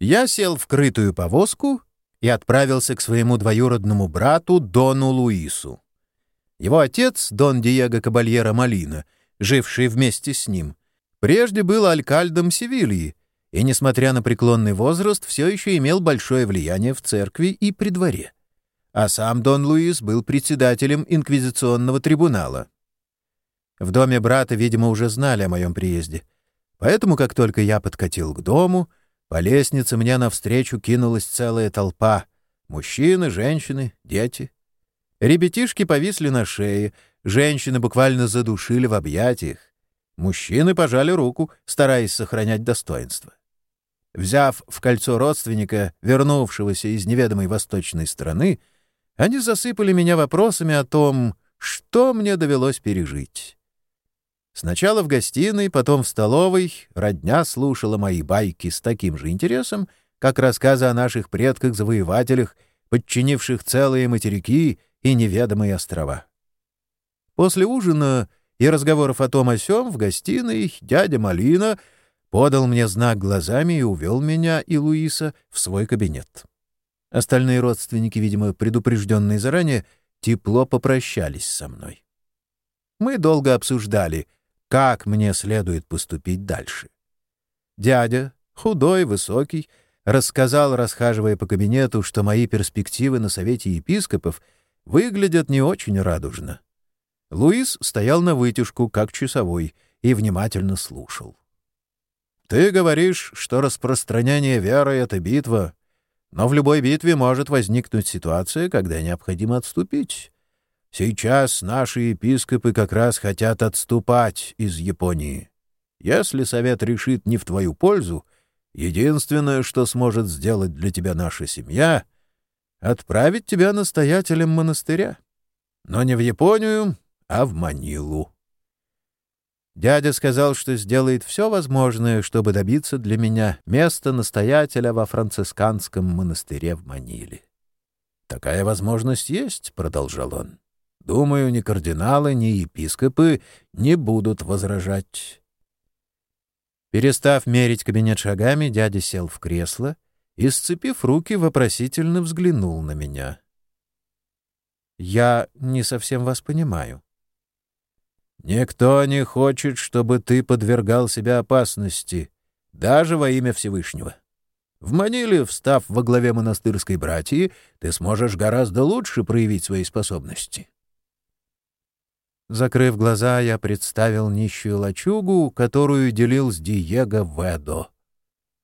Я сел в крытую повозку и отправился к своему двоюродному брату Дону Луису. Его отец, Дон Диего Кабальера Малина, живший вместе с ним, прежде был алькальдом Севильи и, несмотря на преклонный возраст, все еще имел большое влияние в церкви и при дворе. А сам Дон Луис был председателем инквизиционного трибунала. В доме брата, видимо, уже знали о моем приезде. Поэтому, как только я подкатил к дому, по лестнице мне навстречу кинулась целая толпа — мужчины, женщины, дети. Ребятишки повисли на шее, женщины буквально задушили в объятиях. Мужчины пожали руку, стараясь сохранять достоинство. Взяв в кольцо родственника, вернувшегося из неведомой восточной страны, они засыпали меня вопросами о том, что мне довелось пережить. Сначала в гостиной, потом в столовой родня слушала мои байки с таким же интересом, как рассказы о наших предках-завоевателях, подчинивших целые материки и неведомые острова. После ужина и разговоров о том о сём в гостиной дядя Малина подал мне знак глазами и увел меня и Луиса в свой кабинет. Остальные родственники, видимо, предупрежденные заранее, тепло попрощались со мной. Мы долго обсуждали — как мне следует поступить дальше. Дядя, худой, высокий, рассказал, расхаживая по кабинету, что мои перспективы на совете епископов выглядят не очень радужно. Луис стоял на вытяжку, как часовой, и внимательно слушал. «Ты говоришь, что распространение веры — это битва, но в любой битве может возникнуть ситуация, когда необходимо отступить. Сейчас наши епископы как раз хотят отступать из Японии. Если совет решит не в твою пользу, единственное, что сможет сделать для тебя наша семья — отправить тебя настоятелем монастыря. Но не в Японию, а в Манилу. Дядя сказал, что сделает все возможное, чтобы добиться для меня места настоятеля во францисканском монастыре в Маниле. «Такая возможность есть», — продолжал он. Думаю, ни кардиналы, ни епископы не будут возражать. Перестав мерить кабинет шагами, дядя сел в кресло и, сцепив руки, вопросительно взглянул на меня. «Я не совсем вас понимаю». «Никто не хочет, чтобы ты подвергал себя опасности, даже во имя Всевышнего. В Маниле, встав во главе монастырской братьи, ты сможешь гораздо лучше проявить свои способности». Закрыв глаза, я представил нищую лачугу, которую делил с Диего Ведо.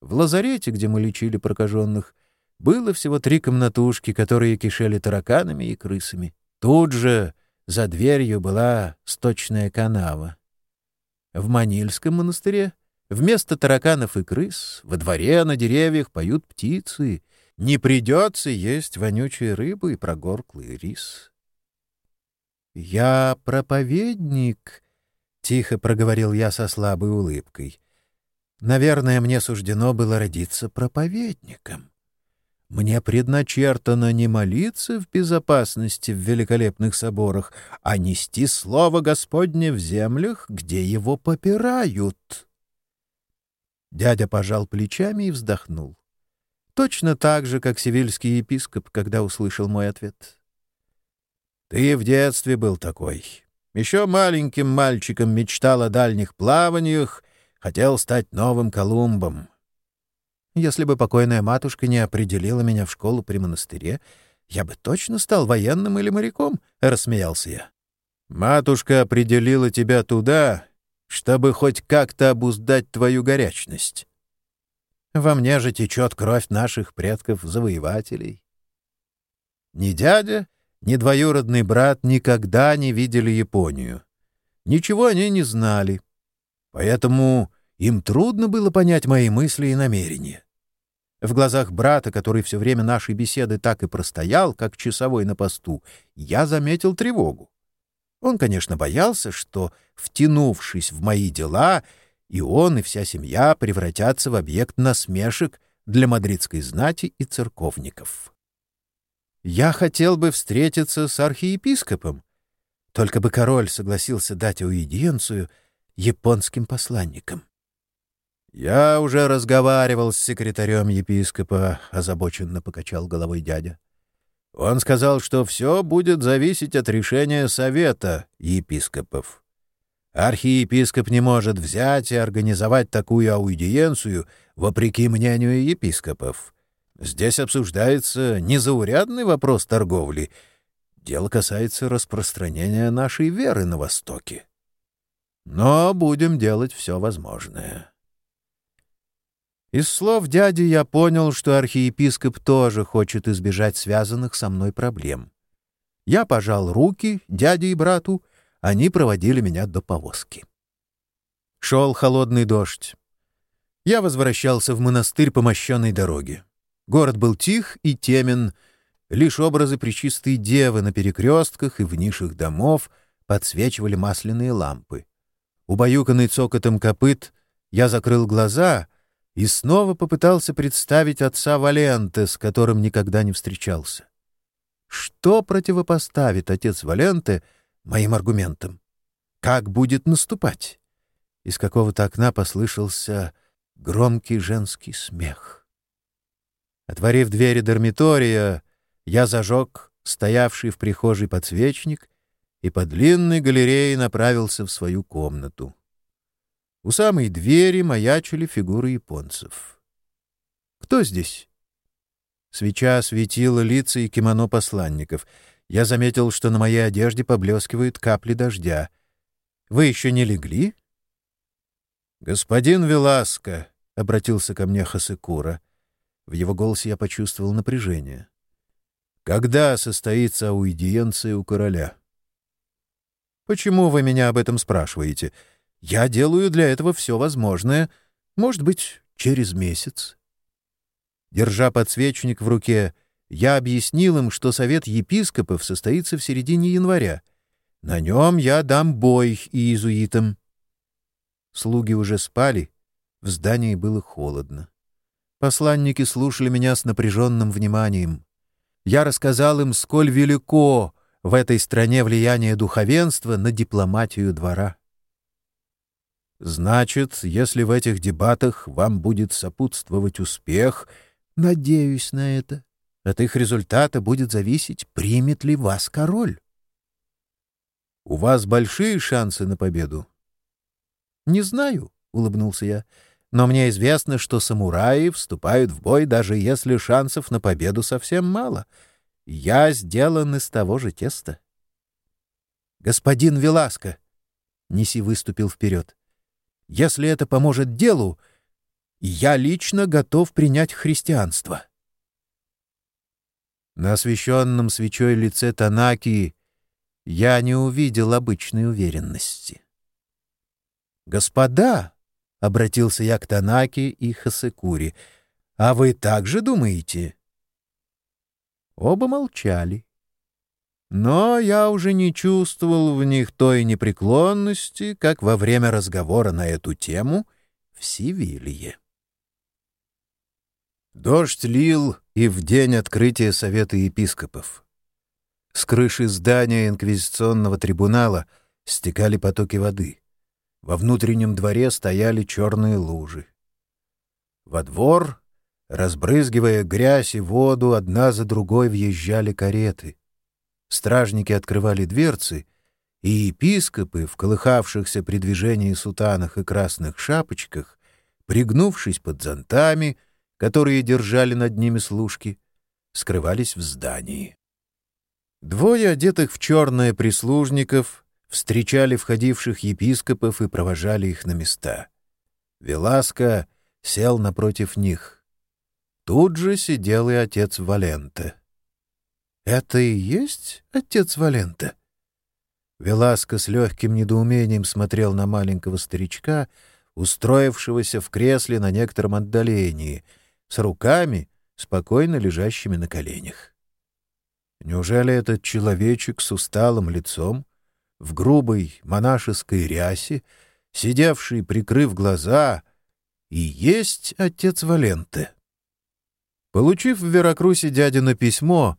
В лазарете, где мы лечили прокаженных, было всего три комнатушки, которые кишели тараканами и крысами. Тут же за дверью была сточная канава. В Манильском монастыре вместо тараканов и крыс во дворе на деревьях поют птицы. Не придется есть вонючие рыбы и прогорклый рис. «Я проповедник», — тихо проговорил я со слабой улыбкой. «Наверное, мне суждено было родиться проповедником. Мне предначертано не молиться в безопасности в великолепных соборах, а нести слово Господне в землях, где его попирают». Дядя пожал плечами и вздохнул. Точно так же, как севильский епископ, когда услышал мой ответ. Ты в детстве был такой. Еще маленьким мальчиком мечтал о дальних плаваниях, хотел стать новым Колумбом. Если бы покойная матушка не определила меня в школу при монастыре, я бы точно стал военным или моряком, — рассмеялся я. Матушка определила тебя туда, чтобы хоть как-то обуздать твою горячность. Во мне же течет кровь наших предков-завоевателей. Ни дядя, ни двоюродный брат никогда не видели Японию. Ничего они не знали. Поэтому им трудно было понять мои мысли и намерения. В глазах брата, который все время нашей беседы так и простоял, как часовой на посту, я заметил тревогу. Он, конечно, боялся, что, втянувшись в мои дела, и он, и вся семья превратятся в объект насмешек для мадридской знати и церковников. Я хотел бы встретиться с архиепископом, только бы король согласился дать аудиенцию японским посланникам. «Я уже разговаривал с секретарем епископа», — озабоченно покачал головой дядя. «Он сказал, что все будет зависеть от решения совета епископов. Архиепископ не может взять и организовать такую аудиенцию вопреки мнению епископов. Здесь обсуждается незаурядный вопрос торговли. Дело касается распространения нашей веры на Востоке. Но будем делать все возможное». Из слов дяди я понял, что архиепископ тоже хочет избежать связанных со мной проблем. Я пожал руки дяде и брату, они проводили меня до повозки. Шел холодный дождь. Я возвращался в монастырь по мощенной дороге. Город был тих и темен, лишь образы Пречистой Девы на перекрестках и в нишах домов подсвечивали масляные лампы. Убаюканный цокотом копыт, я закрыл глаза — и снова попытался представить отца Валенте, с которым никогда не встречался. Что противопоставит отец Валенте моим аргументам? Как будет наступать? Из какого-то окна послышался громкий женский смех. Отворив двери dormiтория, я зажег стоявший в прихожей подсвечник и по длинной галерее направился в свою комнату. У самой двери маячили фигуры японцев. «Кто здесь?» Свеча осветила лица и кимоно посланников. Я заметил, что на моей одежде поблескивают капли дождя. «Вы еще не легли?» «Господин Веласко», — обратился ко мне Хасекура. В его голосе я почувствовал напряжение. «Когда состоится аудиенция у короля?» «Почему вы меня об этом спрашиваете?» Я делаю для этого все возможное. Может быть, через месяц. Держа подсвечник в руке, я объяснил им, что совет епископов состоится в середине января. На нем я дам бой иезуитам. Слуги уже спали, в здании было холодно. Посланники слушали меня с напряженным вниманием. Я рассказал им, сколь велико в этой стране влияние духовенства на дипломатию двора. Значит, если в этих дебатах вам будет сопутствовать успех, надеюсь на это, от их результата будет зависеть, примет ли вас король. У вас большие шансы на победу? Не знаю, улыбнулся я. Но мне известно, что самураи вступают в бой, даже если шансов на победу совсем мало. Я сделан из того же теста. Господин Веласко, Неси выступил вперед. Если это поможет делу, я лично готов принять христианство. На освещенном свечой лице Танаки я не увидел обычной уверенности. «Господа!» — обратился я к Танаки и Хасекури. «А вы также думаете?» Оба молчали. Но я уже не чувствовал в них той непреклонности, как во время разговора на эту тему в Севилье. Дождь лил и в день открытия Совета епископов. С крыши здания инквизиционного трибунала стекали потоки воды. Во внутреннем дворе стояли черные лужи. Во двор, разбрызгивая грязь и воду, одна за другой въезжали кареты — Стражники открывали дверцы, и епископы, в колыхавшихся при движении сутанах и красных шапочках, пригнувшись под зонтами, которые держали над ними служки, скрывались в здании. Двое одетых в черное прислужников встречали входивших епископов и провожали их на места. Веласко сел напротив них. Тут же сидел и отец Валента. «Это и есть отец Валента?» Веласко с легким недоумением смотрел на маленького старичка, устроившегося в кресле на некотором отдалении, с руками, спокойно лежащими на коленях. Неужели этот человечек с усталым лицом, в грубой монашеской рясе, сидевший, прикрыв глаза, и есть отец Валенте? Получив в Веракрусе дядино письмо,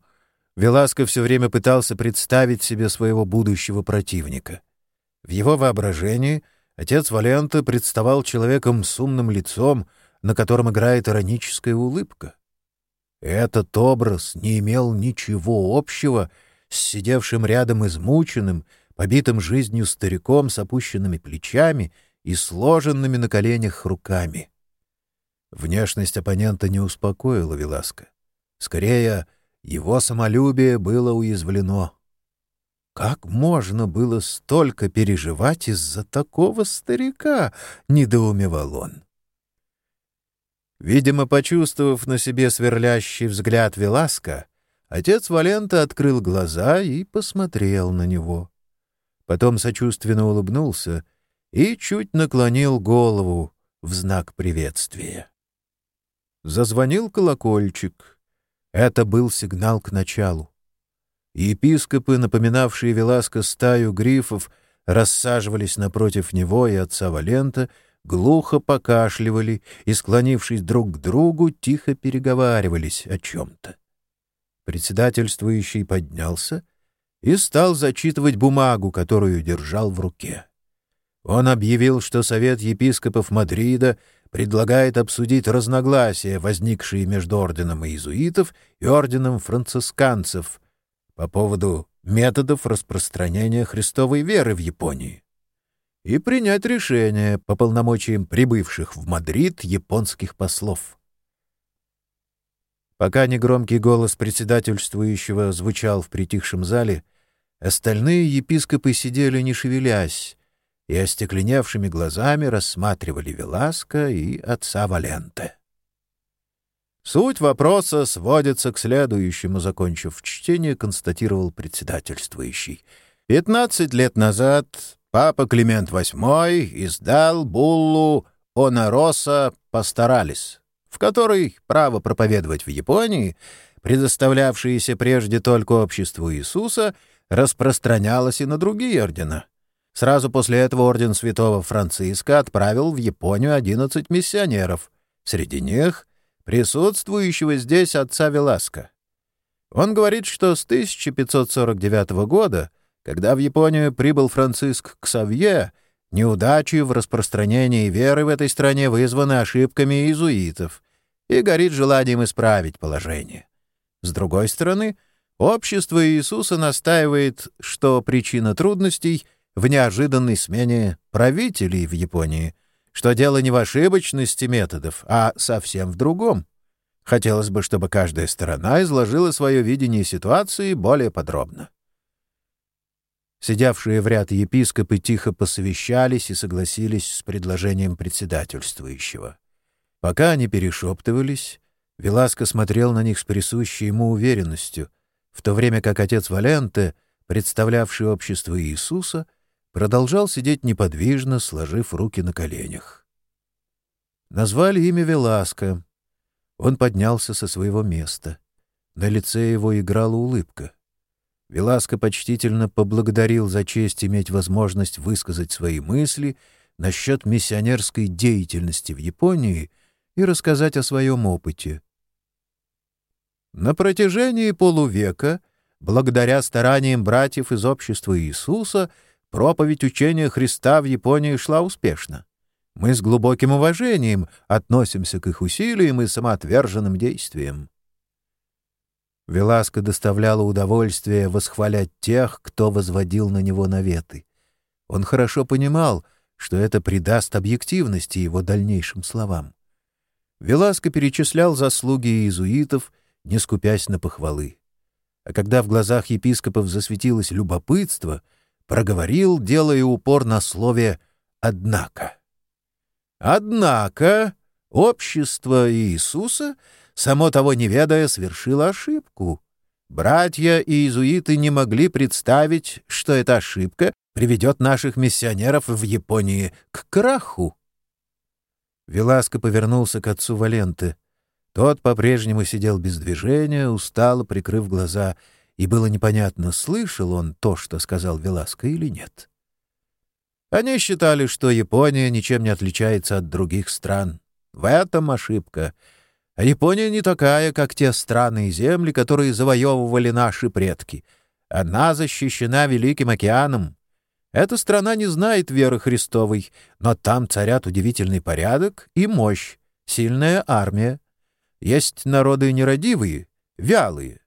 Веласко все время пытался представить себе своего будущего противника. В его воображении Отец Валента представал человеком с умным лицом, на котором играет ироническая улыбка. Этот образ не имел ничего общего с сидевшим рядом измученным, побитым жизнью стариком с опущенными плечами и сложенными на коленях руками. Внешность оппонента не успокоила Веласка. Скорее, его самолюбие было уязвлено. Как можно было столько переживать из-за такого старика? — недоумевал он. Видимо, почувствовав на себе сверлящий взгляд Веласка, отец Валента открыл глаза и посмотрел на него. Потом сочувственно улыбнулся и чуть наклонил голову в знак приветствия. Зазвонил колокольчик. Это был сигнал к началу. Епископы, напоминавшие Веласка стаю грифов, рассаживались напротив него и отца Валента — глухо покашливали и, склонившись друг к другу, тихо переговаривались о чем-то. Председательствующий поднялся и стал зачитывать бумагу, которую держал в руке. Он объявил, что Совет епископов Мадрида предлагает обсудить разногласия, возникшие между орденом иезуитов и орденом францисканцев по поводу методов распространения христовой веры в Японии и принять решение по полномочиям прибывших в Мадрид японских послов. Пока негромкий голос председательствующего звучал в притихшем зале, остальные епископы сидели не шевелясь и остекленевшими глазами рассматривали Веласка и отца Валенте. Суть вопроса сводится к следующему, закончив чтение, констатировал председательствующий. Пятнадцать лет назад Папа Климент VIII издал буллу «Онороса постарались», в которой право проповедовать в Японии, предоставлявшееся прежде только обществу Иисуса, распространялось и на другие ордена. Сразу после этого орден святого Франциска отправил в Японию 11 миссионеров, среди них присутствующего здесь отца Веласка. Он говорит, что с 1549 года когда в Японию прибыл Франциск Ксавье, неудачи в распространении веры в этой стране вызваны ошибками иезуитов и горит желанием исправить положение. С другой стороны, общество Иисуса настаивает, что причина трудностей в неожиданной смене правителей в Японии, что дело не в ошибочности методов, а совсем в другом. Хотелось бы, чтобы каждая сторона изложила свое видение ситуации более подробно. Сидявшие в ряд епископы тихо посовещались и согласились с предложением председательствующего. Пока они перешептывались, Веласко смотрел на них с присущей ему уверенностью, в то время как отец Валенте, представлявший общество Иисуса, продолжал сидеть неподвижно, сложив руки на коленях. Назвали имя Веласко. Он поднялся со своего места. На лице его играла улыбка. Веласко почтительно поблагодарил за честь иметь возможность высказать свои мысли насчет миссионерской деятельности в Японии и рассказать о своем опыте. На протяжении полувека, благодаря стараниям братьев из общества Иисуса, проповедь учения Христа в Японии шла успешно. Мы с глубоким уважением относимся к их усилиям и самоотверженным действиям. Веласко доставляло удовольствие восхвалять тех, кто возводил на него наветы. Он хорошо понимал, что это придаст объективности его дальнейшим словам. Веласко перечислял заслуги иезуитов, не скупясь на похвалы. А когда в глазах епископов засветилось любопытство, проговорил, делая упор на слове «однако». «Однако общество Иисуса — само того не ведая, совершила ошибку. Братья и иезуиты не могли представить, что эта ошибка приведет наших миссионеров в Японии к краху. Веласко повернулся к отцу Валенты. Тот по-прежнему сидел без движения, устало прикрыв глаза, и было непонятно, слышал он то, что сказал Веласко, или нет. Они считали, что Япония ничем не отличается от других стран. В этом ошибка — а Япония не такая, как те страны и земли, которые завоевывали наши предки. Она защищена Великим океаном. Эта страна не знает веры Христовой, но там царят удивительный порядок и мощь, сильная армия. Есть народы нерадивые, вялые.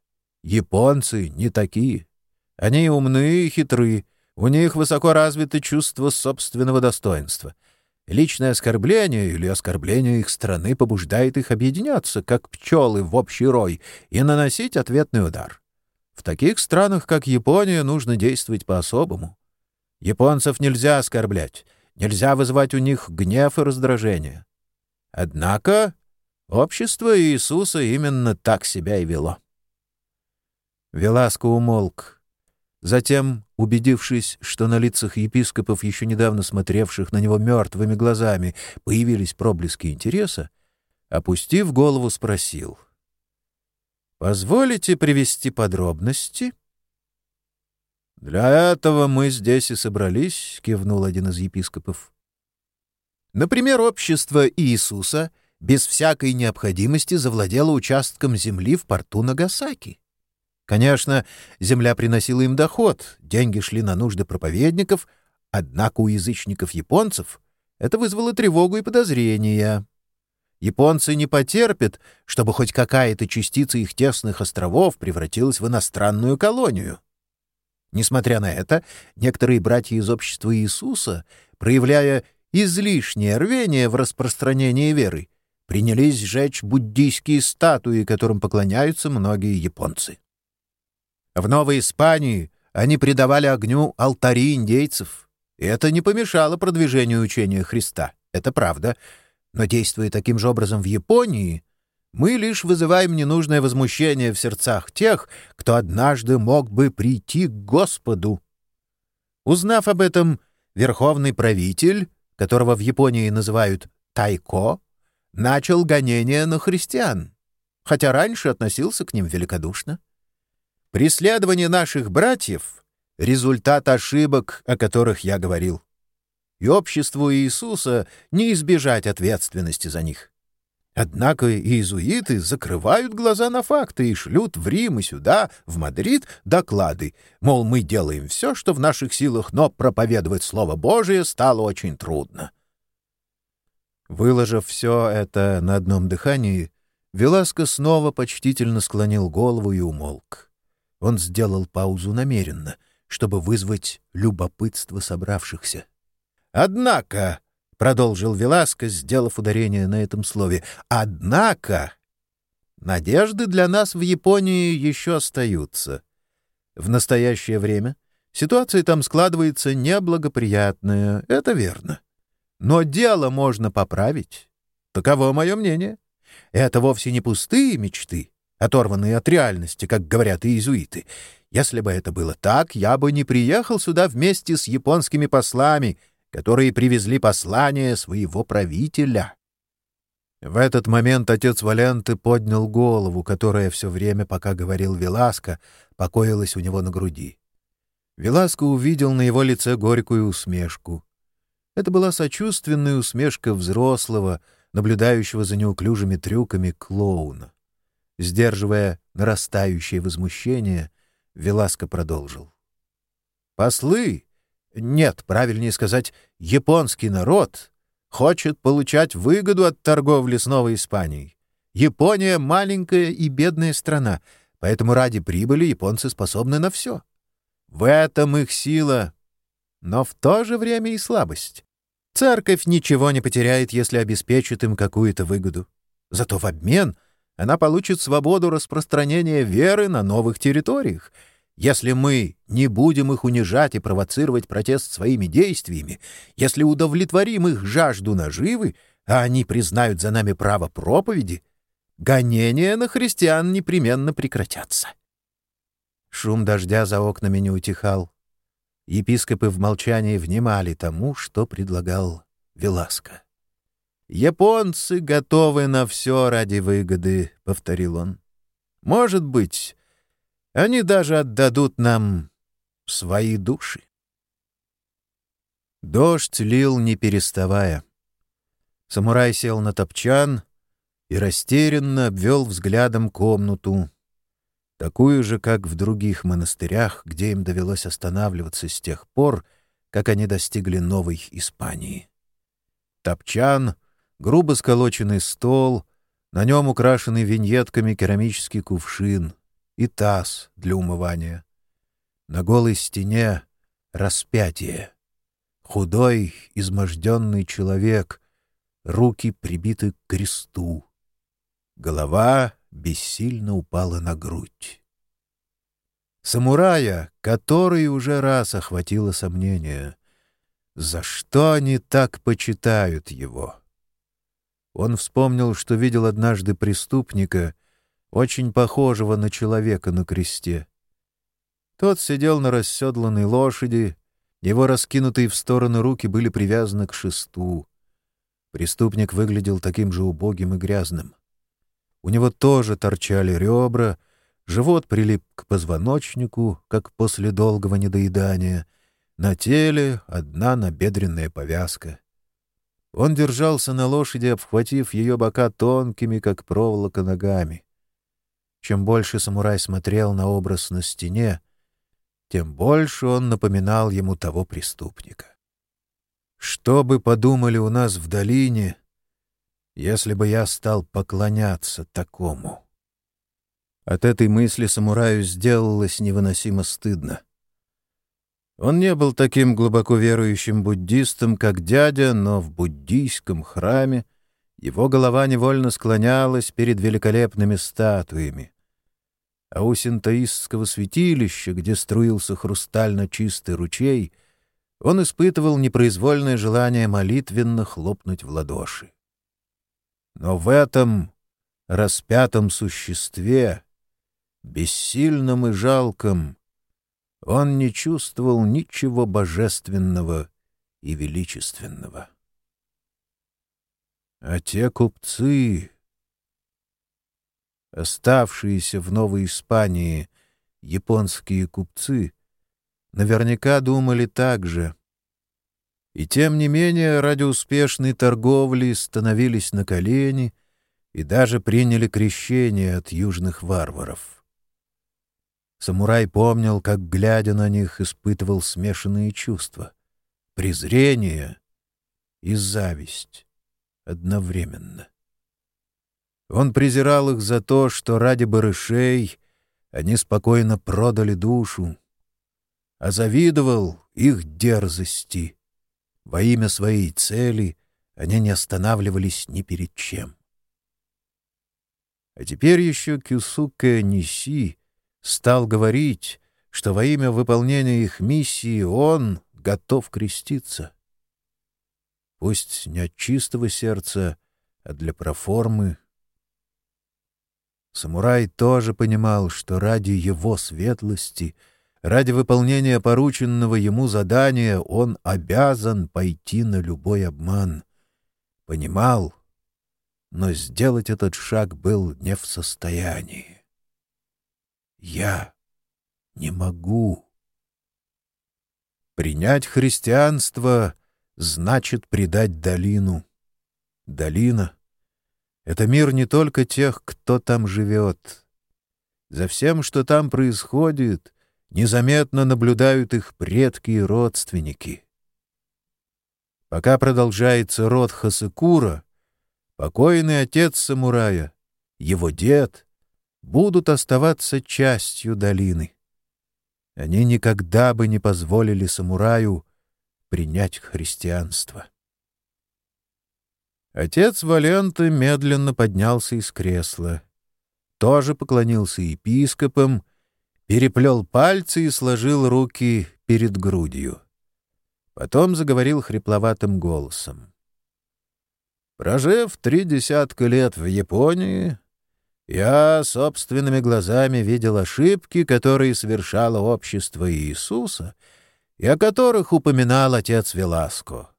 Японцы не такие. Они умны и хитры, у них высоко развито чувство собственного достоинства. Личное оскорбление или оскорбление их страны побуждает их объединяться, как пчелы в общий рой, и наносить ответный удар. В таких странах, как Япония, нужно действовать по-особому. Японцев нельзя оскорблять, нельзя вызывать у них гнев и раздражение. Однако общество Иисуса именно так себя и вело. Веласко умолк. Затем, убедившись, что на лицах епископов, еще недавно смотревших на него мертвыми глазами, появились проблески интереса, опустив голову, спросил. «Позволите привести подробности?» «Для этого мы здесь и собрались», — кивнул один из епископов. Например, общество Иисуса без всякой необходимости завладело участком земли в порту Нагасаки. Конечно, земля приносила им доход, деньги шли на нужды проповедников, однако у язычников-японцев это вызвало тревогу и подозрения. Японцы не потерпят, чтобы хоть какая-то частица их тесных островов превратилась в иностранную колонию. Несмотря на это, некоторые братья из общества Иисуса, проявляя излишнее рвение в распространении веры, принялись сжечь буддийские статуи, которым поклоняются многие японцы. В Новой Испании они предавали огню алтари индейцев. И это не помешало продвижению учения Христа. Это правда. Но действуя таким же образом в Японии, мы лишь вызываем ненужное возмущение в сердцах тех, кто однажды мог бы прийти к Господу. Узнав об этом, верховный правитель, которого в Японии называют Тайко, начал гонение на христиан, хотя раньше относился к ним великодушно. Преследование наших братьев — результат ошибок, о которых я говорил. И обществу Иисуса не избежать ответственности за них. Однако иезуиты закрывают глаза на факты и шлют в Рим и сюда, в Мадрид, доклады, мол, мы делаем все, что в наших силах, но проповедовать Слово Божие стало очень трудно. Выложив все это на одном дыхании, Веласко снова почтительно склонил голову и умолк. Он сделал паузу намеренно, чтобы вызвать любопытство собравшихся. «Однако», — продолжил Веласко, сделав ударение на этом слове, «однако надежды для нас в Японии еще остаются. В настоящее время ситуация там складывается неблагоприятная, это верно. Но дело можно поправить. Таково мое мнение. Это вовсе не пустые мечты, оторванные от реальности, как говорят иезуиты. Если бы это было так, я бы не приехал сюда вместе с японскими послами, которые привезли послание своего правителя. В этот момент отец Валянты поднял голову, которая все время, пока говорил Веласко, покоилась у него на груди. Веласко увидел на его лице горькую усмешку. Это была сочувственная усмешка взрослого, наблюдающего за неуклюжими трюками клоуна. Сдерживая нарастающее возмущение, Веласко продолжил. «Послы, нет, правильнее сказать, японский народ, хочет получать выгоду от торговли с Новой Испанией. Япония — маленькая и бедная страна, поэтому ради прибыли японцы способны на все. В этом их сила, но в то же время и слабость. Церковь ничего не потеряет, если обеспечит им какую-то выгоду. Зато в обмен — она получит свободу распространения веры на новых территориях. Если мы не будем их унижать и провоцировать протест своими действиями, если удовлетворим их жажду наживы, а они признают за нами право проповеди, гонения на христиан непременно прекратятся. Шум дождя за окнами не утихал. Епископы в молчании внимали тому, что предлагал Веласко. «Японцы готовы на все ради выгоды», — повторил он. «Может быть, они даже отдадут нам свои души». Дождь лил, не переставая. Самурай сел на топчан и растерянно обвел взглядом комнату, такую же, как в других монастырях, где им довелось останавливаться с тех пор, как они достигли Новой Испании. Топчан, грубо сколоченный стол, на нем украшенный виньетками керамический кувшин и таз для умывания. На голой стене распятие. Худой, изможденный человек, руки прибиты к кресту. Голова бессильно упала на грудь. Самурая, который уже раз охватило сомнение. За что они так почитают его? Он вспомнил, что видел однажды преступника, очень похожего на человека на кресте. Тот сидел на расседланной лошади, его раскинутые в стороны руки были привязаны к шесту. Преступник выглядел таким же убогим и грязным. У него тоже торчали ребра, живот прилип к позвоночнику, как после долгого недоедания. На теле одна набедренная повязка. Он держался на лошади, обхватив ее бока тонкими, как проволока, ногами. Чем больше самурай смотрел на образ на стене, тем больше он напоминал ему того преступника. Что бы подумали у нас в долине, если бы я стал поклоняться такому? От этой мысли самураю сделалось невыносимо стыдно. Он не был таким глубоко верующим буддистом, как дядя, но в буддийском храме его голова невольно склонялась перед великолепными статуями. А у синтоистского святилища, где струился хрустально чистый ручей, он испытывал непроизвольное желание молитвенно хлопнуть в ладоши. Но в этом распятом существе, бессильном и жалком, он не чувствовал ничего божественного и величественного. А те купцы, оставшиеся в Новой Испании, японские купцы, наверняка думали так же. И тем не менее ради успешной торговли становились на колени и даже приняли крещение от южных варваров. Самурай помнил, как, глядя на них, испытывал смешанные чувства — презрение и зависть одновременно. Он презирал их за то, что ради барышей они спокойно продали душу, а завидовал их дерзости. Во имя своей цели они не останавливались ни перед чем. А теперь еще Кюсука Ниси стал говорить, что во имя выполнения их миссии он готов креститься. Пусть не от чистого сердца, а для проформы. Самурай тоже понимал, что ради его светлости, ради выполнения порученного ему задания он обязан пойти на любой обман. Понимал, но сделать этот шаг был не в состоянии. Я не могу. Принять христианство значит предать долину. Долина — это мир не только тех, кто там живет. За всем, что там происходит, незаметно наблюдают их предки и родственники. Пока продолжается род Хасыкура, покойный отец самурая, его дед — будут оставаться частью долины. Они никогда бы не позволили самураю принять христианство. Отец Валенты медленно поднялся из кресла, тоже поклонился епископам, переплел пальцы и сложил руки перед грудью. Потом заговорил хрипловатым голосом. Прожив три десятка лет в Японии, я собственными глазами видел ошибки, которые совершало общество Иисуса и о которых упоминал отец Веласко.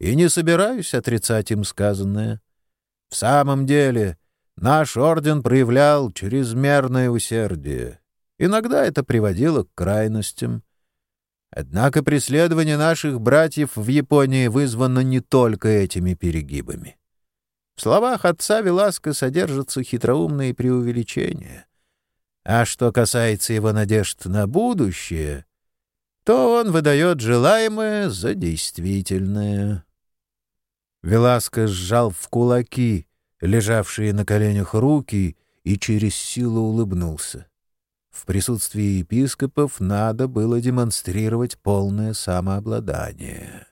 И не собираюсь отрицать им сказанное. В самом деле, наш орден проявлял чрезмерное усердие. Иногда это приводило к крайностям. Однако преследование наших братьев в Японии вызвано не только этими перегибами. В словах отца Веласка содержатся хитроумные преувеличения. А что касается его надежд на будущее, то он выдает желаемое за действительное. Веласко сжал в кулаки лежавшие на коленях руки и через силу улыбнулся. В присутствии епископов надо было демонстрировать полное самообладание.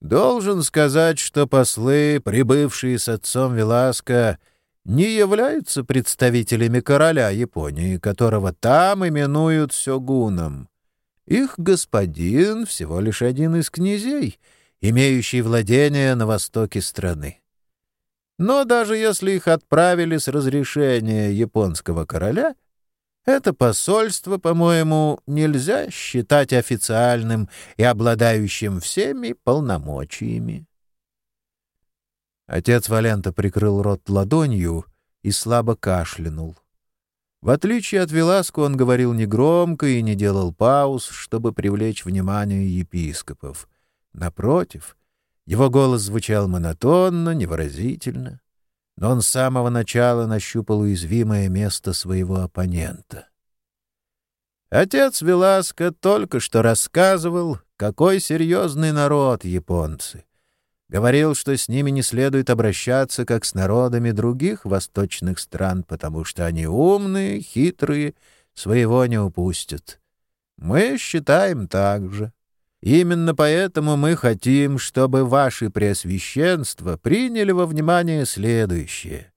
Должен сказать, что послы, прибывшие с отцом Веласко, не являются представителями короля Японии, которого там именуют сёгуном. Их господин всего лишь один из князей, имеющий владение на востоке страны. Но даже если их отправили с разрешения японского короля, это посольство, по-моему, нельзя считать официальным и обладающим всеми полномочиями. Отец Валента прикрыл рот ладонью и слабо кашлянул. В отличие от Веласку он говорил негромко и не делал пауз, чтобы привлечь внимание епископов. Напротив, его голос звучал монотонно, невыразительно, но он с самого начала нащупал уязвимое место своего оппонента. Отец Веласка только что рассказывал, какой серьезный народ японцы. Говорил, что с ними не следует обращаться, как с народами других восточных стран, потому что они умные, хитрые, своего не упустят. Мы считаем так же. Именно поэтому мы хотим, чтобы ваши преосвященства приняли во внимание следующее.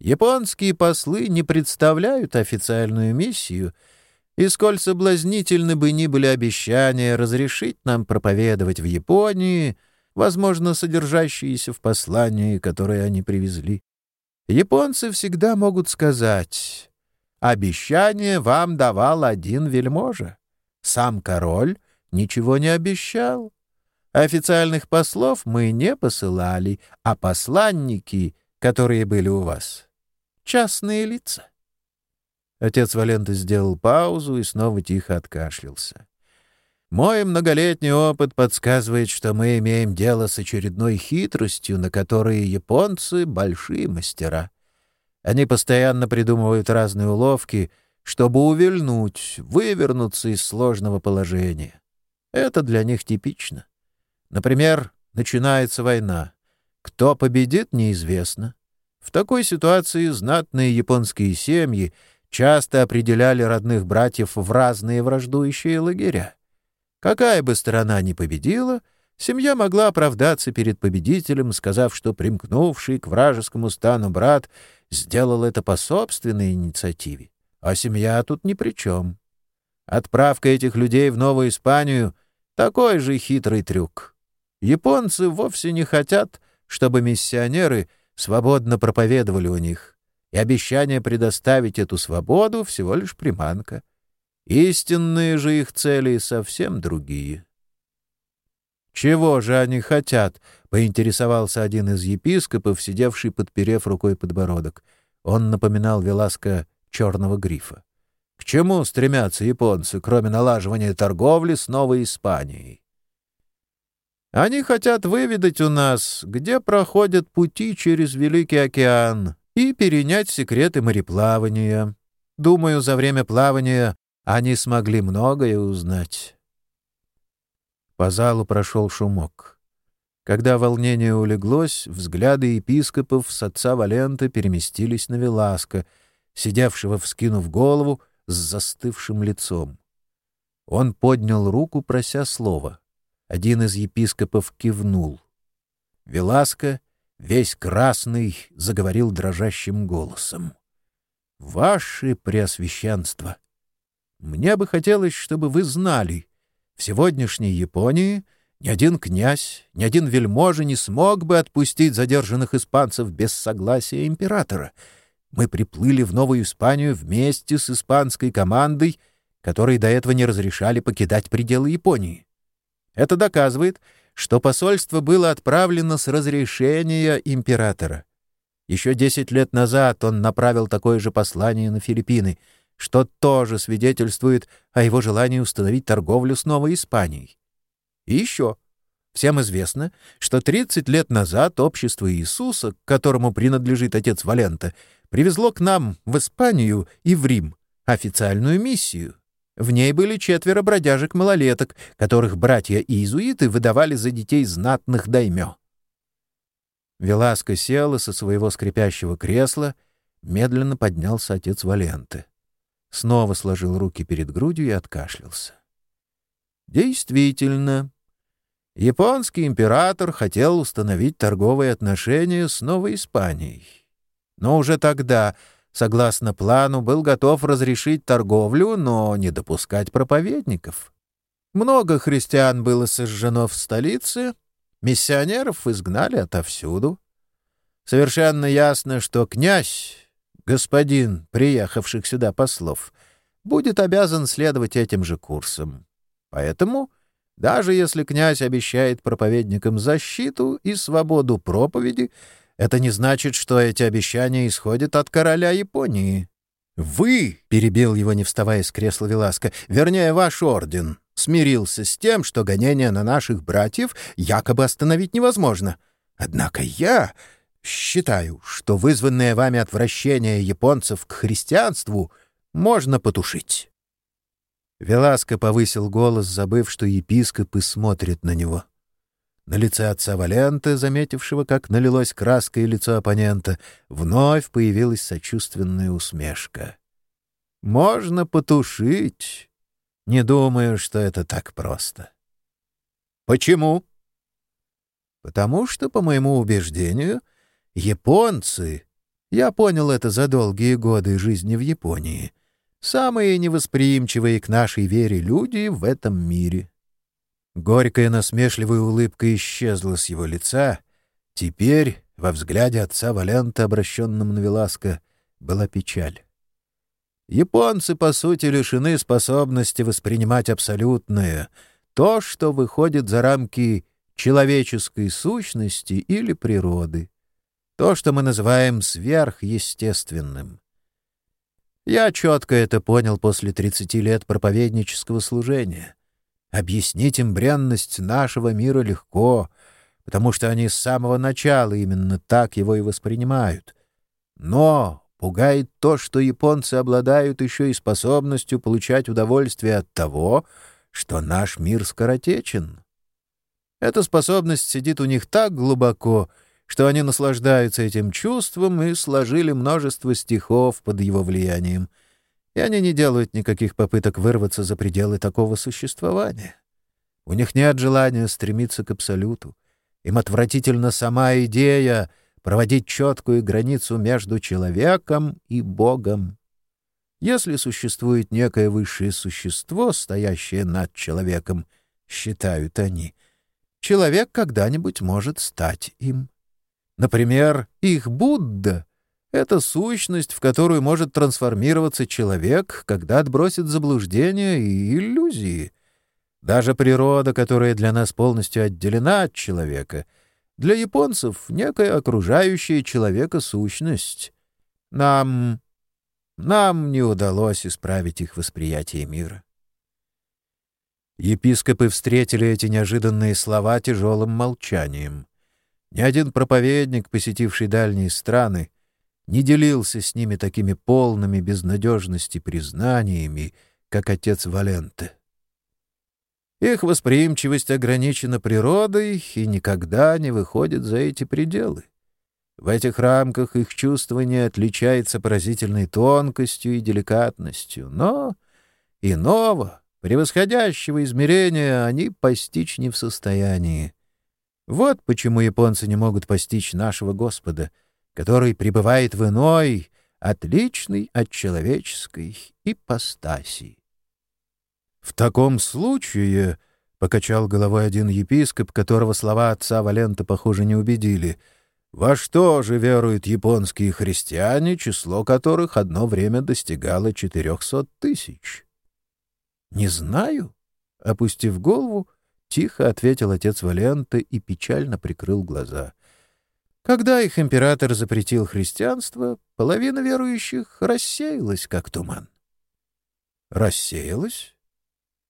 Японские послы не представляют официальную миссию, и сколь соблазнительны бы ни были обещания разрешить нам проповедовать в Японии, возможно, содержащиеся в послании, которое они привезли, японцы всегда могут сказать «Обещание вам давал один вельможа. Сам король — ничего не обещал. Официальных послов мы не посылали, а посланники, которые были у вас, — частные лица. Отец Валента сделал паузу и снова тихо откашлялся. Мой многолетний опыт подсказывает, что мы имеем дело с очередной хитростью, на которые японцы — большие мастера. Они постоянно придумывают разные уловки, чтобы увильнуть, вывернуться из сложного положения. Это для них типично. Например, начинается война. Кто победит, неизвестно. В такой ситуации знатные японские семьи часто определяли родных братьев в разные враждующие лагеря. Какая бы сторона ни победила, семья могла оправдаться перед победителем, сказав, что примкнувший к вражескому стану брат сделал это по собственной инициативе, а семья тут ни при чем. Отправка этих людей в Новую Испанию такой же хитрый трюк. Японцы вовсе не хотят, чтобы миссионеры свободно проповедовали у них, и обещание предоставить эту свободу всего лишь приманка. Истинные же их цели совсем другие. «Чего же они хотят?» — поинтересовался один из епископов, сидевший, подперев рукой подбородок. Он напоминал Веласко черного грифа. К чему стремятся японцы, кроме налаживания торговли с Новой Испанией? Они хотят выведать у нас, где проходят пути через Великий океан, и перенять секреты мореплавания. Думаю, за время плавания они смогли многое узнать. По залу прошел шумок. Когда волнение улеглось, взгляды епископов с отца Валента переместились на Веласка, сидевшего, вскинув голову, с застывшим лицом. Он поднял руку, прося слова. Один из епископов кивнул. Веласко, весь красный, заговорил дрожащим голосом. «Ваше Преосвященство! Мне бы хотелось, чтобы вы знали, в сегодняшней Японии ни один князь, ни один вельможа не смог бы отпустить задержанных испанцев без согласия императора — мы приплыли в Новую Испанию вместе с испанской командой, которой до этого не разрешали покидать пределы Японии. Это доказывает, что посольство было отправлено с разрешения императора. Еще десять лет назад он направил такое же послание на Филиппины, что тоже свидетельствует о его желании установить торговлю с Новой Испанией. И еще. Всем известно, что 30 лет назад общество Иисуса, к которому принадлежит отец Валента, привезло к нам в Испанию и в Рим официальную миссию. В ней были четверо бродяжек-малолеток, которых братья-иезуиты выдавали за детей знатных даймё. Веласко села со своего скрипящего кресла, медленно поднялся отец Валенты. Снова сложил руки перед грудью и откашлялся. Действительно, японский император хотел установить торговые отношения с Новой Испанией. Но уже тогда, согласно плану, был готов разрешить торговлю, но не допускать проповедников. Много христиан было сожжено в столице, Миссионеров изгнали отовсюду. Совершенно ясно, что князь, господин приехавших сюда послов, будет обязан следовать этим же курсам. Поэтому, даже если князь обещает проповедникам защиту и свободу проповеди, это не значит, что эти обещания исходят от короля Японии. «Вы», — перебил его, не вставая с кресла Веласка, — «вернее, ваш орден, смирился с тем, что гонения на наших братьев якобы остановить невозможно. Однако я считаю, что вызванное вами отвращение японцев к христианству можно потушить». Веласко повысил голос, забыв, что епископы смотрят на него. На лице отца Валента, заметившего, как налилось краской лицо оппонента, вновь появилась сочувственная усмешка. «Можно потушить, не думаю, что это так просто. Почему? Потому что, по моему убеждению, японцы, я понял это за долгие годы жизни в Японии, самые невосприимчивые к нашей вере люди в этом мире. Горькая насмешливая улыбка исчезла с его лица. Теперь во взгляде отца Валента, обращенном на Веласко, была печаль. Японцы, по сути, лишены способности воспринимать абсолютное, то, что выходит за рамки человеческой сущности или природы, то, что мы называем сверхъестественным. Я четко это понял после 30 лет проповеднического служения. Объяснить им бренность нашего мира легко, потому что они с самого начала именно так его и воспринимают. Но Пугает то, что японцы обладают еще и способностью получать удовольствие от того, что наш мир скоротечен. Эта способность сидит у них так глубоко, что они наслаждаются этим чувством и сложили множество стихов под его влиянием. И они не делают никаких попыток вырваться за пределы такого существования. У них нет желания стремиться к абсолюту. Им отвратительно сама идея — проводить четкую границу между человеком и Богом. Если существует некое высшее существо, стоящее над человеком, считают они, человек когда-нибудь может стать им. Например, их Будда — это сущность, в которую может трансформироваться человек, когда отбросит заблуждения и иллюзии. Даже природа, которая для нас полностью отделена от человека — для японцев — некая окружающая человека сущность. Нам... нам не удалось исправить их восприятие мира. Епископы встретили эти неожиданные слова тяжелым молчанием. Ни один проповедник, посетивший дальние страны, не делился с ними такими полными безнадежности признаниями, как отец Валенте. Их восприимчивость ограничена природой и никогда не выходит за эти пределы. В этих рамках их чувствование отличается поразительной тонкостью и деликатностью, но иного, превосходящего измерения они постичь не в состоянии. Вот почему японцы не могут постичь нашего Господа, который пребывает в иной, отличной от человеческой ипостаси. «В таком случае...» — покачал головой один епископ, которого слова отца Валента, похоже, не убедили. «Во что же веруют японские христиане, число которых одно время достигало четырехсот тысяч?» «Не знаю», — опустив голову, тихо ответил отец Валента и печально прикрыл глаза. Когда их император запретил христианство, половина верующих рассеялась, как туман. «Рассеялась?»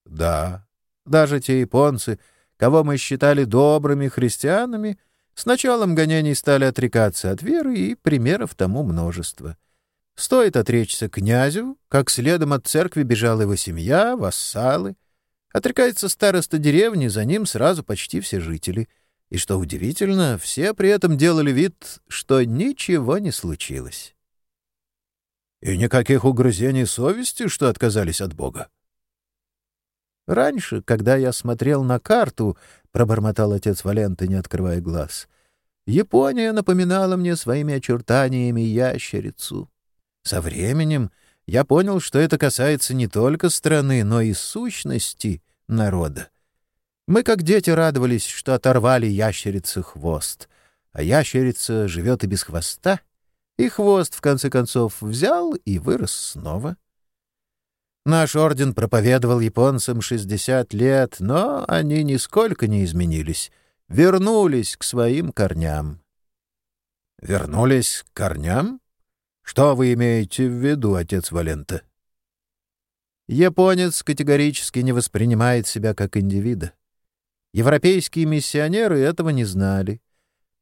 Да, даже те японцы, кого мы считали добрыми христианами, с началом гонений стали отрекаться от веры, и примеров тому множество. Стоит отречься князю, как следом от церкви бежала его семья, вассалы. Отрекается староста деревни, за ним сразу почти все жители. И, что удивительно, все при этом делали вид, что ничего не случилось. И никаких угрызений совести, что отказались от Бога. Раньше, когда я смотрел на карту, — пробормотал отец Валенты, не открывая глаз, — Япония напоминала мне своими очертаниями ящерицу. Со временем я понял, что это касается не только страны, но и сущности народа. Мы, как дети, радовались, что оторвали ящерице хвост, а ящерица живет и без хвоста, и хвост, в конце концов, взял и вырос снова. Наш орден проповедовал японцам 60 лет, но они нисколько не изменились, вернулись к своим корням. Вернулись к корням? Что вы имеете в виду, отец Валента? Японец категорически не воспринимает себя как индивида. Европейские миссионеры этого не знали.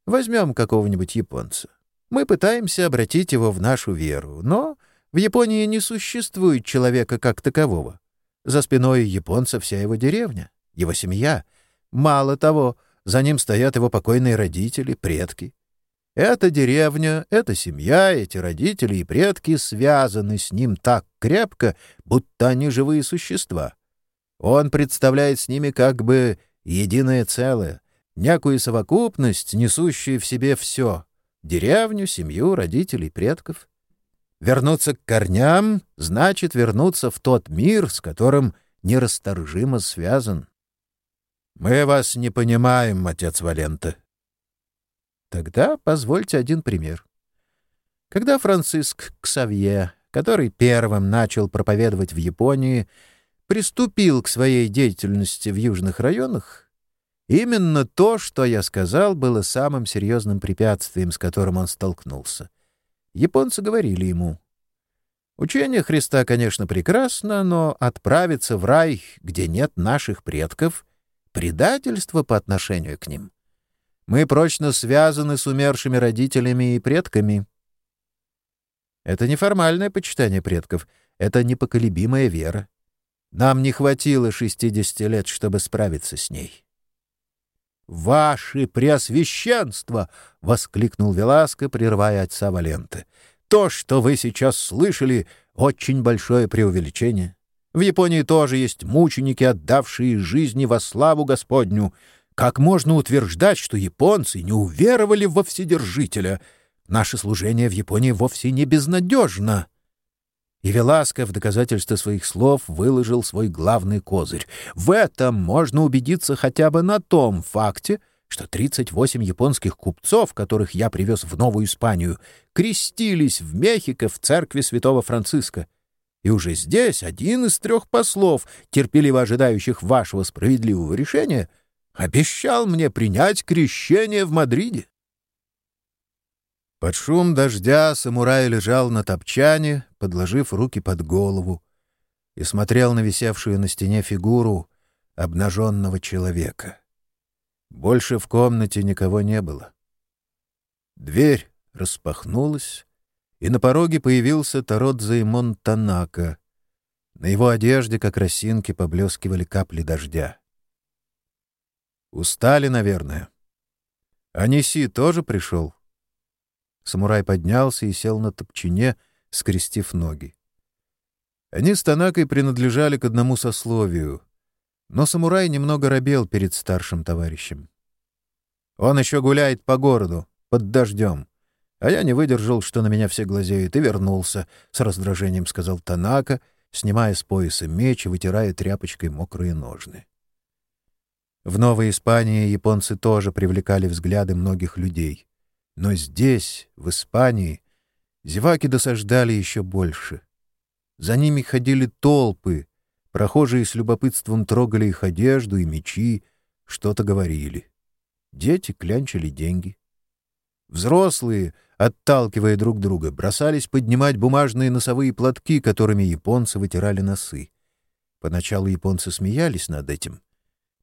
Возьмем какого-нибудь японца. Мы пытаемся обратить его в нашу веру, но в Японии не существует человека как такового. За спиной японца вся его деревня, его семья. Мало того, за ним стоят его покойные родители, предки. Эта деревня, эта семья, эти родители и предки связаны с ним так крепко, будто они живые существа. Он представляет с ними как бы единое целое, некую совокупность, несущую в себе все — деревню, семью, родителей, предков. Вернуться к корням значит вернуться в тот мир, с которым нерасторжимо связан. «Мы вас не понимаем, отец Валента». Тогда позвольте один пример. Когда Франциск Ксавье, который первым начал проповедовать в Японии, приступил к своей деятельности в южных районах, именно то, что я сказал, было самым серьезным препятствием, с которым он столкнулся — Японцы говорили ему, «Учение Христа, конечно, прекрасно, но отправиться в рай, где нет наших предков, — предательство по отношению к ним. Мы прочно связаны с умершими родителями и предками». Это не формальное почитание предков, это непоколебимая вера. Нам не хватило 60 лет, чтобы справиться с ней. «Ваше Преосвященство!» — воскликнул Веласко, прерывая отца Валенты. «То, что вы сейчас слышали, очень большое преувеличение. В Японии тоже есть мученики, отдавшие жизни во славу Господню. Как можно утверждать, что японцы не уверовали во Вседержителя? Наше служение в Японии вовсе не безнадежно». И Веласко в доказательство своих слов выложил свой главный козырь. В этом можно убедиться хотя бы на том факте, что 38 японских купцов, которых я привез в Новую Испанию, крестились в Мехико в церкви святого Франциска. И уже здесь один из трех послов, терпеливо ожидающих вашего справедливого решения, обещал мне принять крещение в Мадриде. Под шум дождя самурай лежал на топчане, подложив руки под голову, и смотрел на висевшую на стене фигуру обнаженного человека. Больше в комнате никого не было. Дверь распахнулась, и на пороге появился Тародзаймон Танака. На его одежде, как росинки, поблескивали капли дождя. Устали, наверное. Аниси тоже пришел? Самурай поднялся и сел на топчине, скрестив ноги. Они с Танакой принадлежали к одному сословию, но самурай немного робел перед старшим товарищем. «Он еще гуляет по городу, под дождем. А я не выдержал, что на меня все глазеют, и вернулся», — с раздражением сказал Танака, снимая с пояса меч и вытирая тряпочкой мокрые ножны. В Новой Испании японцы тоже привлекали взгляды многих людей. Но здесь, в Испании, зеваки досаждали еще больше. За ними ходили толпы, прохожие с любопытством трогали их одежду и мечи, что-то говорили. Дети клянчили деньги. Взрослые, отталкивая друг друга, бросались поднимать бумажные носовые платки, которыми японцы вытирали носы. Поначалу японцы смеялись над этим,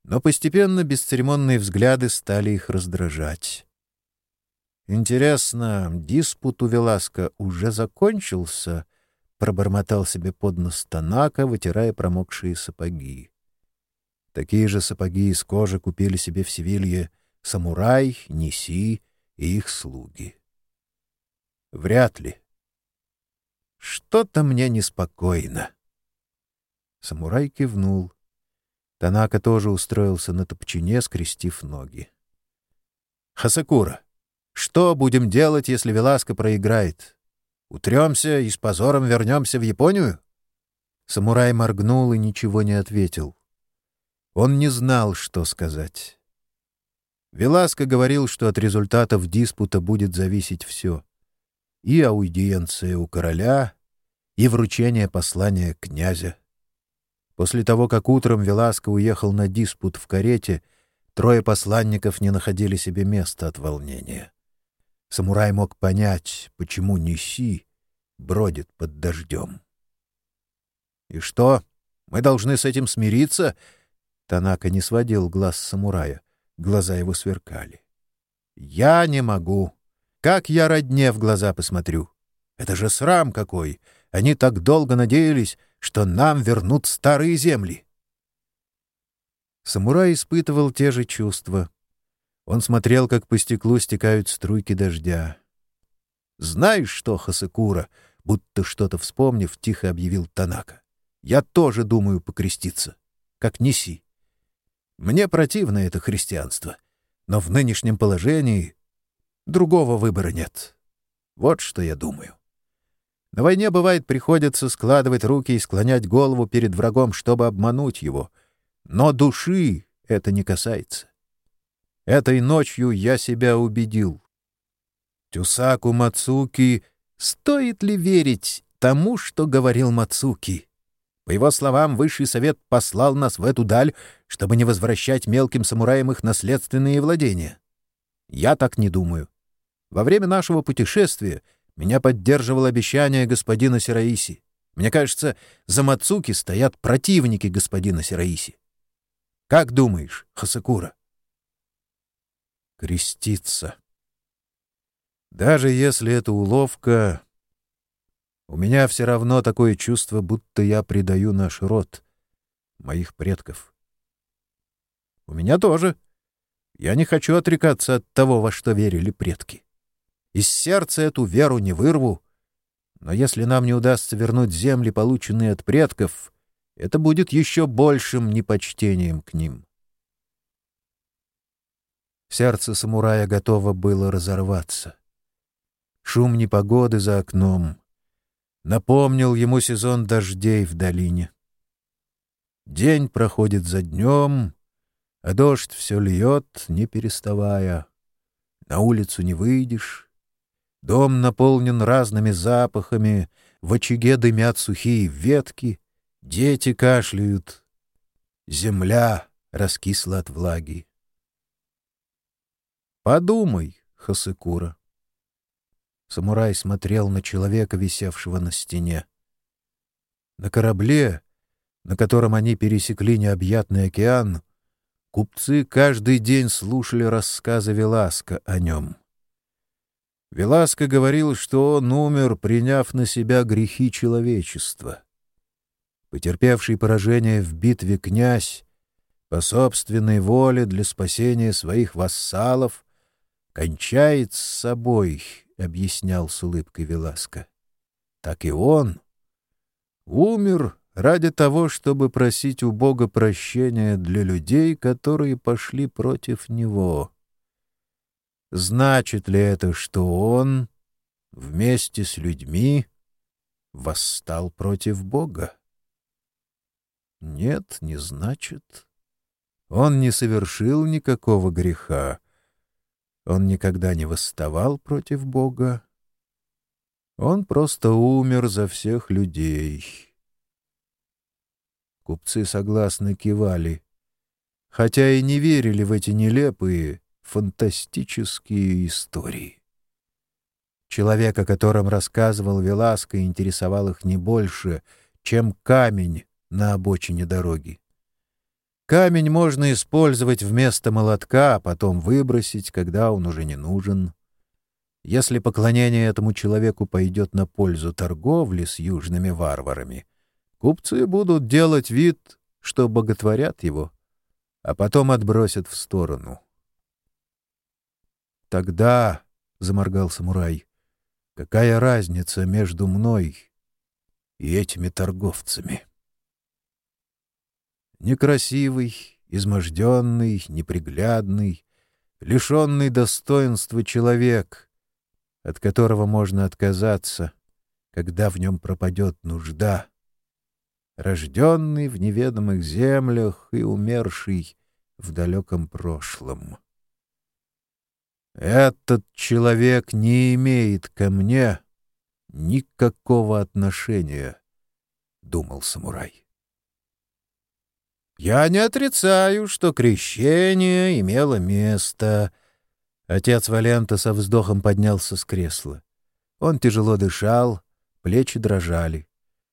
но постепенно бесцеремонные взгляды стали их раздражать. Интересно, диспут у Веласка уже закончился? Пробормотал себе под нос Танака, вытирая промокшие сапоги. Такие же сапоги из кожи купили себе в Севилье самурай, Неси и их слуги. Вряд ли. Что-то мне неспокойно. Самурай кивнул. Танака тоже устроился на топчине, скрестив ноги. «Хасакура, что будем делать, если Веласка проиграет? Утремся и с позором вернемся в Японию?» Самурай моргнул и ничего не ответил. Он не знал, что сказать. Веласко говорил, что от результатов диспута будет зависеть все. И аудиенция у короля, и вручение послания князя. После того, как утром Веласко уехал на диспут в карете, трое посланников не находили себе места от волнения. Самурай мог понять, почему Ниси бродит под дождем. «И что, мы должны с этим смириться?» Танака не сводил глаз самурая. Глаза его сверкали. «Я не могу. Как я родне в глаза посмотрю? Это же срам какой! Они так долго надеялись, что нам вернут старые земли. Самурай испытывал те же чувства. Он смотрел, как по стеклу стекают струйки дождя. «Знаешь что, Хасакура?» — будто что-то вспомнив, тихо объявил Танака. «Я тоже думаю покреститься. Как неси. Мне противно это христианство, но в нынешнем положении другого выбора нет. Вот что я думаю». На войне, бывает, приходится складывать руки и склонять голову перед врагом, чтобы обмануть его. Но души это не касается. Этой ночью я себя убедил. Тюсаку Мацуки... Стоит ли верить тому, что говорил Мацуки? По его словам, Высший Совет послал нас в эту даль, чтобы не возвращать мелким самураям их наследственные владения. Я так не думаю. Во время нашего путешествия меня поддерживало обещание господина Сираиси. Мне кажется, за Мацуки стоят противники господина Сираиси. Как думаешь, Хасакура? Креститься. Даже если это уловка, у меня все равно такое чувство, будто я предаю наш род, моих предков. У меня тоже. Я не хочу отрекаться от того, во что верили предки. Из сердца эту веру не вырву. Но если нам не удастся вернуть земли, полученные от предков, это будет еще большим непочтением к ним. Сердце самурая готово было разорваться. Шум непогоды за окном напомнил ему сезон дождей в долине. День проходит за днем, а дождь все льет, не переставая. На улицу не выйдешь, Дом наполнен разными запахами, в очаге дымят сухие ветки, дети кашляют, земля раскисла от влаги. «Подумай, Хасыкура». Самурай смотрел на человека, висевшего на стене. На корабле, на котором они пересекли необъятный океан, купцы каждый день слушали рассказы Веласка о нем. Веласко говорил, что он умер, приняв на себя грехи человечества. Потерпевший поражение в битве князь по собственной воле для спасения своих вассалов кончает с собой, — объяснял с улыбкой Веласко. Так и он умер ради того, чтобы просить у Бога прощения для людей, которые пошли против него. Значит ли это, что он вместе с людьми восстал против Бога? Нет, не значит. Он не совершил никакого греха. Он никогда не восставал против Бога. Он просто умер за всех людей. Купцы согласно кивали, хотя и не верили в эти нелепые, фантастические истории. Человек, о котором рассказывал Веласко, интересовал их не больше, чем камень на обочине дороги. Камень можно использовать вместо молотка, а потом выбросить, когда он уже не нужен. Если поклонение этому человеку пойдет на пользу торговли с южными варварами, купцы будут делать вид, что боготворят его, а потом отбросят в сторону. «Тогда», — заморгал самурай, — «какая разница между мной и этими торговцами?» Некрасивый, изможденный, неприглядный, лишенный достоинства человек, от которого можно отказаться, когда в нем пропадет нужда, рожденный в неведомых землях и умерший в далеком прошлом. Этот человек не имеет ко мне никакого отношения, — думал самурай. Я не отрицаю, что крещение имело место. Отец Валента со вздохом поднялся с кресла. Он тяжело дышал, плечи дрожали.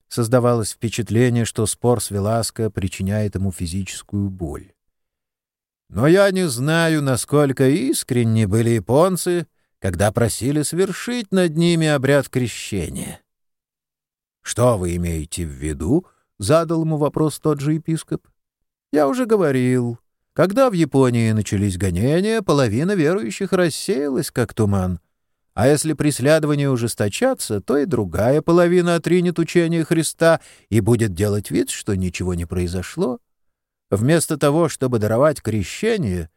Создавалось впечатление, что спор с Веласко причиняет ему физическую боль. Но я не знаю, насколько искренни были японцы, когда просили совершить над ними обряд крещения. «Что вы имеете в виду?» — задал ему вопрос тот же епископ. Я уже говорил, когда в Японии начались гонения, половина верующих рассеялась, как туман. А если преследования ужесточатся, то и другая половина отринет учение Христа и будет делать вид, что ничего не произошло. Вместо того, чтобы даровать крещение,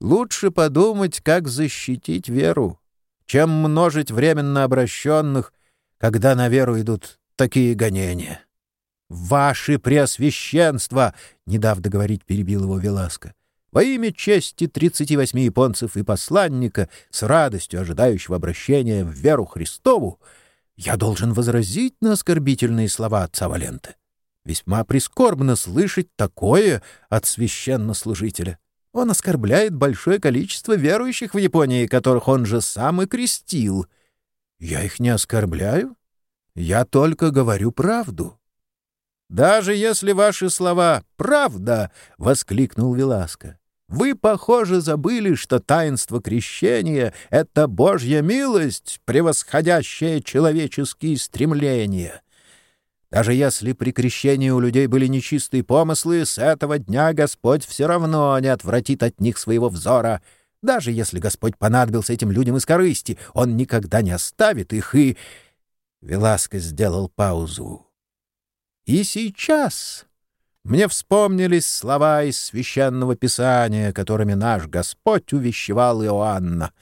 лучше подумать, как защитить веру, чем множить временно обращенных, когда на веру идут такие гонения. «Ваше Преосвященство!» — не дав договорить, перебил его Веласко. «Во имя чести тридцати восьми японцев и посланника, с радостью ожидающего обращения в веру Христову, я должен возразить на оскорбительные слова отца Валента. Весьма прискорбно слышать такое от священнослужителя. Он оскорбляет большое количество верующих в Японии, которых он же сам и крестил. Я их не оскорбляю. Я только говорю правду». «Даже если ваши слова — правда!» — воскликнул Веласко. «Вы, похоже, забыли, что таинство крещения — это Божья милость, превосходящая человеческие стремления». Даже если при крещении у людей были нечистые помыслы, с этого дня Господь все равно не отвратит от них своего взора. Даже если Господь понадобился этим людям из корысти, Он никогда не оставит их и... Веласко сделал паузу. И сейчас мне вспомнились слова из Священного Писания, которыми наш Господь увещевал Иоанна.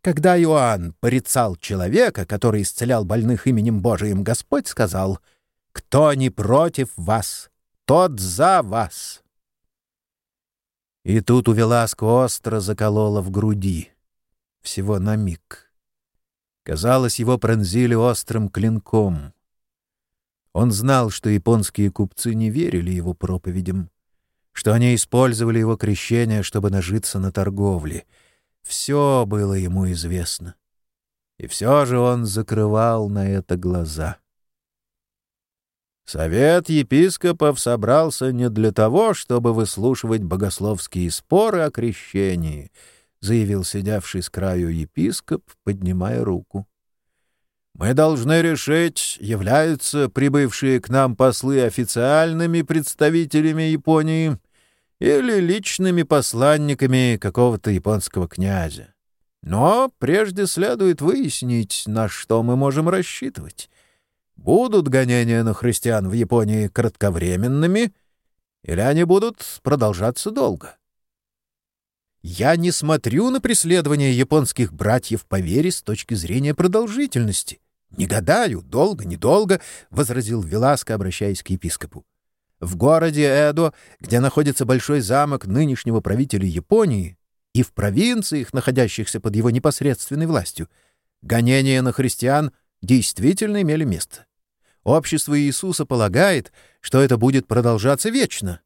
Когда Иоанн порицал человека, который исцелял больных именем Божиим, Господь сказал, «Кто не против вас, тот за вас». И тут у Веласко остро закололо в груди. Всего на миг. Казалось, его пронзили острым клинком — он знал, что японские купцы не верили его проповедям, что они использовали его крещение, чтобы нажиться на торговле. Все было ему известно. И все же он закрывал на это глаза. Совет епископов собрался не для того, чтобы выслушивать богословские споры о крещении, заявил сидявший с краю епископ, поднимая руку. Мы должны решить, являются прибывшие к нам послы официальными представителями Японии или личными посланниками какого-то японского князя. Но прежде следует выяснить, на что мы можем рассчитывать. Будут гонения на христиан в Японии кратковременными, или они будут продолжаться долго? Я не смотрю на преследование японских братьев по вере с точки зрения продолжительности. «Не гадаю, долго, недолго», — возразил Веласко, обращаясь к епископу. «В городе Эдо, где находится большой замок нынешнего правителя Японии, и в провинциях, находящихся под его непосредственной властью, гонения на христиан действительно имели место. Общество Иисуса полагает, что это будет продолжаться вечно.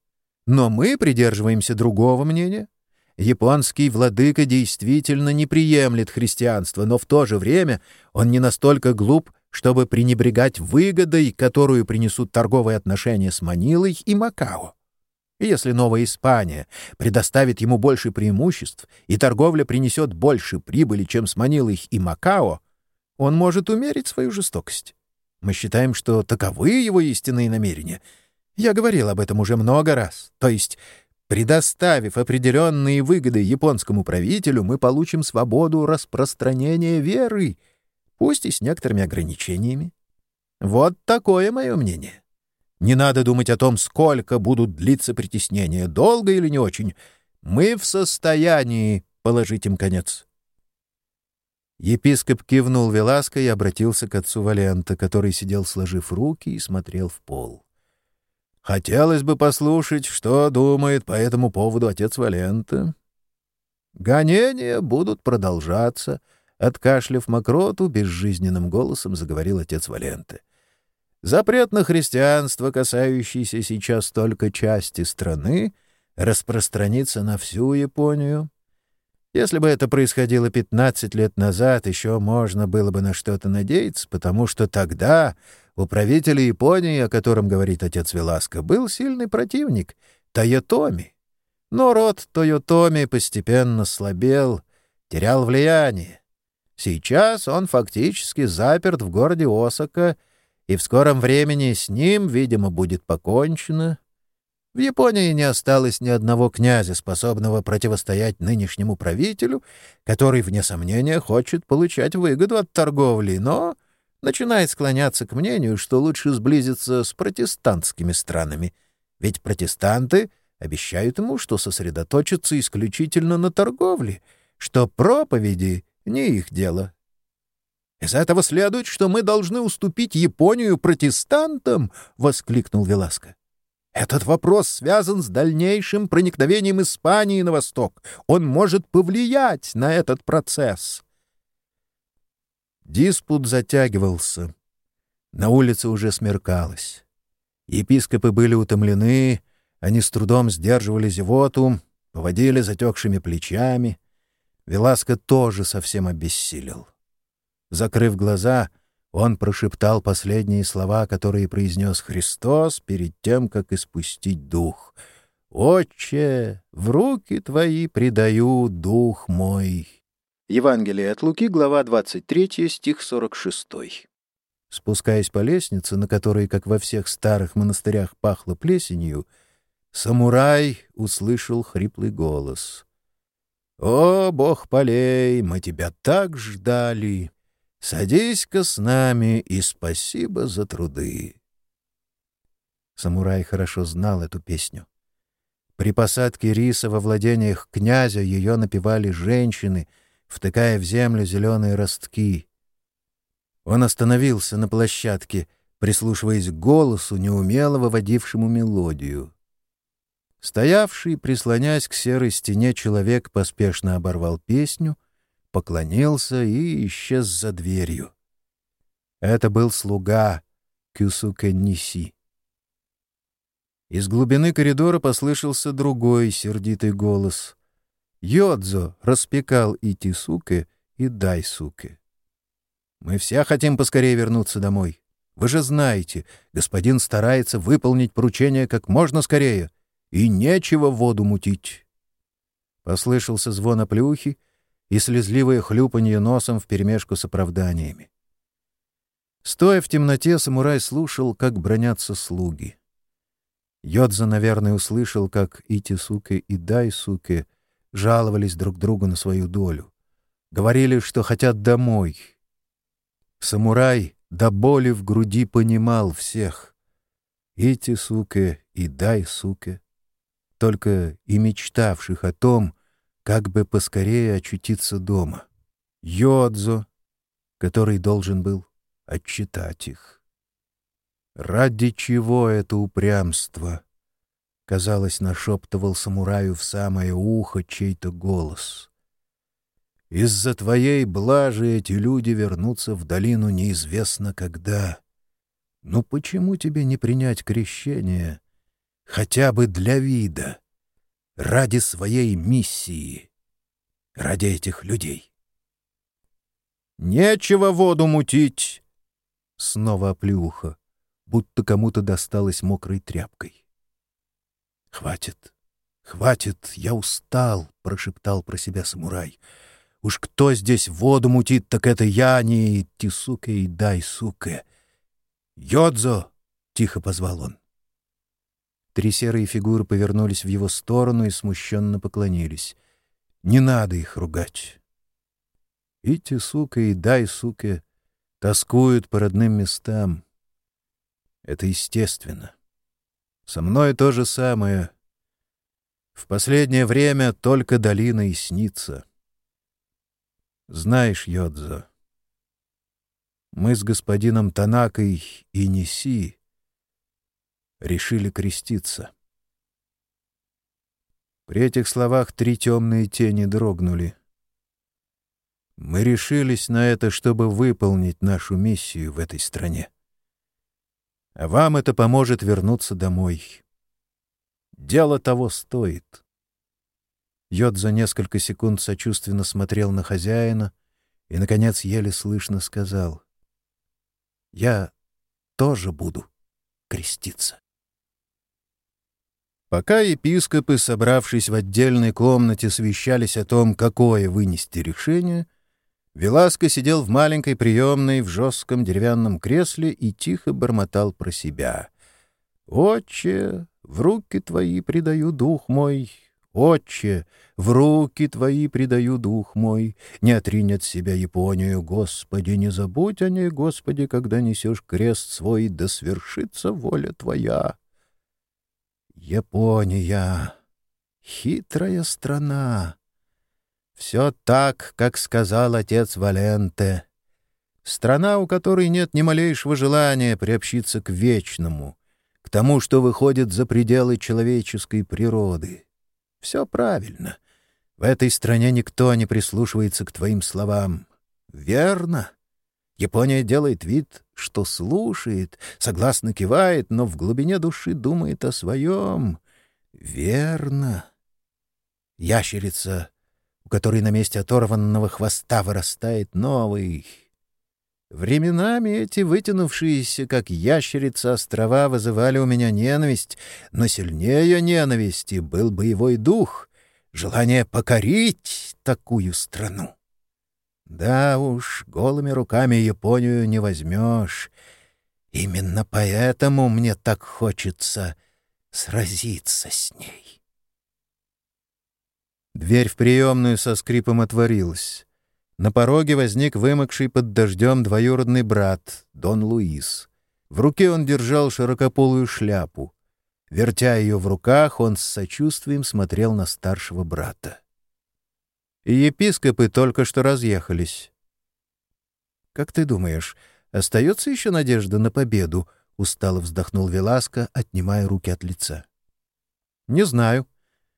Но мы придерживаемся другого мнения. Японский владыка действительно не приемлет христианство, но в то же время он не настолько глуп, чтобы пренебрегать выгодой, которую принесут торговые отношения с Манилой и Макао. Если Новая Испания предоставит ему больше преимуществ, и торговля принесет больше прибыли, чем с Манилой и Макао, он может умерить свою жестокость. Мы считаем, что таковы его истинные намерения. Я говорил об этом уже много раз. То есть, предоставив определенные выгоды японскому правителю, мы получим свободу распространения веры, пусть и с некоторыми ограничениями. Вот такое мое мнение. Не надо думать о том, сколько будут длиться притеснения, долго или не очень. Мы в состоянии положить им конец. Епископ кивнул Веласко и обратился к отцу Валента, который сидел сложив руки и смотрел в пол. «Хотелось бы послушать, что думает по этому поводу отец Валента». «Гонения будут продолжаться», — откашляв мокроту, безжизненным голосом заговорил отец Валенты. «Запрет на христианство, касающийся сейчас только части страны, распространится на всю Японию». Если бы это происходило 15 лет назад, еще можно было бы на что-то надеяться, потому что тогда у правителя Японии, о котором говорит отец Веласко, был сильный противник — Тойотоми. Но род Тойотоми постепенно слабел, терял влияние. Сейчас он фактически заперт в городе Осака, и в скором времени с ним, видимо, будет покончено, в Японии не осталось ни одного князя, способного противостоять нынешнему правителю, который, вне сомнения, хочет получать выгоду от торговли, но начинает склоняться к мнению, что лучше сблизиться с протестантскими странами. Ведь протестанты обещают ему, что сосредоточатся исключительно на торговле, что проповеди — не их дело. «Из этого следует, что мы должны уступить Японию протестантам!» — воскликнул Веласко. Этот вопрос связан с дальнейшим проникновением Испании на восток. Он может повлиять на этот процесс. Диспут затягивался. На улице уже смеркалось. Епископы были утомлены, они с трудом сдерживали зевоту, поводили затекшими плечами. Веласко тоже совсем обессилел. Закрыв глаза — он прошептал последние слова, которые произнес Христос перед тем, как испустить дух. «Отче, в руки твои предаю дух мой». Евангелие от Луки, глава 23, стих 46. Спускаясь по лестнице, на которой, как во всех старых монастырях, пахло плесенью, самурай услышал хриплый голос. «О, бог полей, мы тебя так ждали!» Садись-ка с нами и спасибо за труды. Самурай хорошо знал эту песню. При посадке риса во владениях князя ее напевали женщины, втыкая в землю зеленые ростки. Он остановился на площадке, прислушиваясь к голосу, неумело выводившему мелодию. Стоявший, прислонясь к серой стене, человек поспешно оборвал песню — поклонился и исчез за дверью. Это был слуга Кюсуке Ниси. Из глубины коридора послышался другой сердитый голос. Йодзо распекал и Тисуке, и Дайсуке. «Мы все хотим поскорее вернуться домой. Вы же знаете, господин старается выполнить поручение как можно скорее, и нечего воду мутить». Послышался звон оплюхи, и слезливое хлюпанье носом вперемешку с оправданиями. Стоя в темноте, самурай слушал, как бронятся слуги. Йодза, наверное, услышал, как Ити-суке и Дай-суке жаловались друг другу на свою долю. Говорили, что хотят домой. Самурай до боли в груди понимал всех. Ити-суке и Дай-суке, только и мечтавших о том, как бы поскорее очутиться дома. Йодзо, который должен был отчитать их. Ради чего это упрямство? Казалось, нашептывал самураю в самое ухо чей-то голос. Из-за твоей блажи эти люди вернутся в долину неизвестно когда. Ну почему тебе не принять крещение? Хотя бы для вида ради своей миссии, ради этих людей. «Нечего воду мутить!» Снова оплюха, будто кому-то досталось мокрой тряпкой. «Хватит, хватит, я устал», — прошептал про себя самурай. «Уж кто здесь воду мутит, так это я, не Тисуке и Дай Суке». «Йодзо!» — тихо позвал он. Три серые фигуры повернулись в его сторону и смущенно поклонились. «Не надо их ругать». И Тисука, и Дай Суке тоскуют по родным местам. Это естественно. Со мной то же самое. В последнее время только долина и снится. Знаешь, Йодзо, мы с господином Танакой и Неси решили креститься. При этих словах три темные тени дрогнули. Мы решились на это, чтобы выполнить нашу миссию в этой стране. А вам это поможет вернуться домой. Дело того стоит. Йод за несколько секунд сочувственно смотрел на хозяина и, наконец, еле слышно сказал. «Я тоже буду креститься». Пока епископы, собравшись в отдельной комнате, совещались о том, какое вынести решение — Веласко сидел в маленькой приемной в жестком деревянном кресле и тихо бормотал про себя. «Отче, в руки твои предаю дух мой, Отче, в руки Твои предаю дух мой, не отринь от себя Японию, Господи, не забудь о ней, Господи, когда несешь крест свой, да свершится воля Твоя. Япония, хитрая страна, все так, как сказал отец Валенте. Страна, у которой нет ни малейшего желания приобщиться к вечному, к тому, что выходит за пределы человеческой природы. Все правильно. В этой стране никто не прислушивается к твоим словам. Верно. Япония делает вид, что слушает, согласно кивает, но в глубине души думает о своем. Верно. Ящерица которой на месте оторванного хвоста вырастает новый. Временами эти вытянувшиеся, как ящерица, острова вызывали у меня ненависть, но сильнее ненависти был боевой дух, желание покорить такую страну. Да уж, голыми руками Японию не возьмешь. Именно поэтому мне так хочется сразиться с ней. Дверь в приемную со скрипом отворилась. На пороге возник вымокший под дождем двоюродный брат, Дон Луис. В руке он держал широкополую шляпу. Вертя ее в руках, он с сочувствием смотрел на старшего брата. И епископы только что разъехались. «Как ты думаешь, остается еще надежда на победу?» — устало вздохнул Веласко, отнимая руки от лица. «Не знаю»,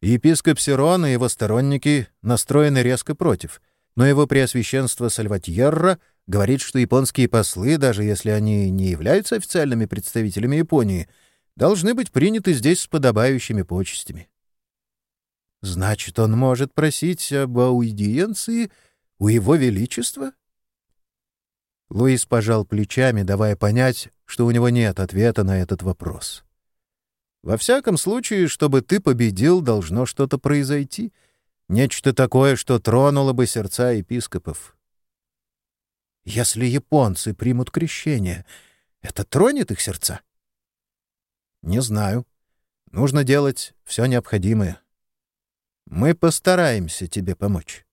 Епископ Сирон и его сторонники настроены резко против, но его преосвященство Сальватьерра говорит, что японские послы, даже если они не являются официальными представителями Японии, должны быть приняты здесь с подобающими почестями. Значит, он может просить об аудиенции у его величества? Луис пожал плечами, давая понять, что у него нет ответа на этот вопрос. Во всяком случае, чтобы ты победил, должно что-то произойти. Нечто такое, что тронуло бы сердца епископов. Если японцы примут крещение, это тронет их сердца? Не знаю. Нужно делать все необходимое. Мы постараемся тебе помочь.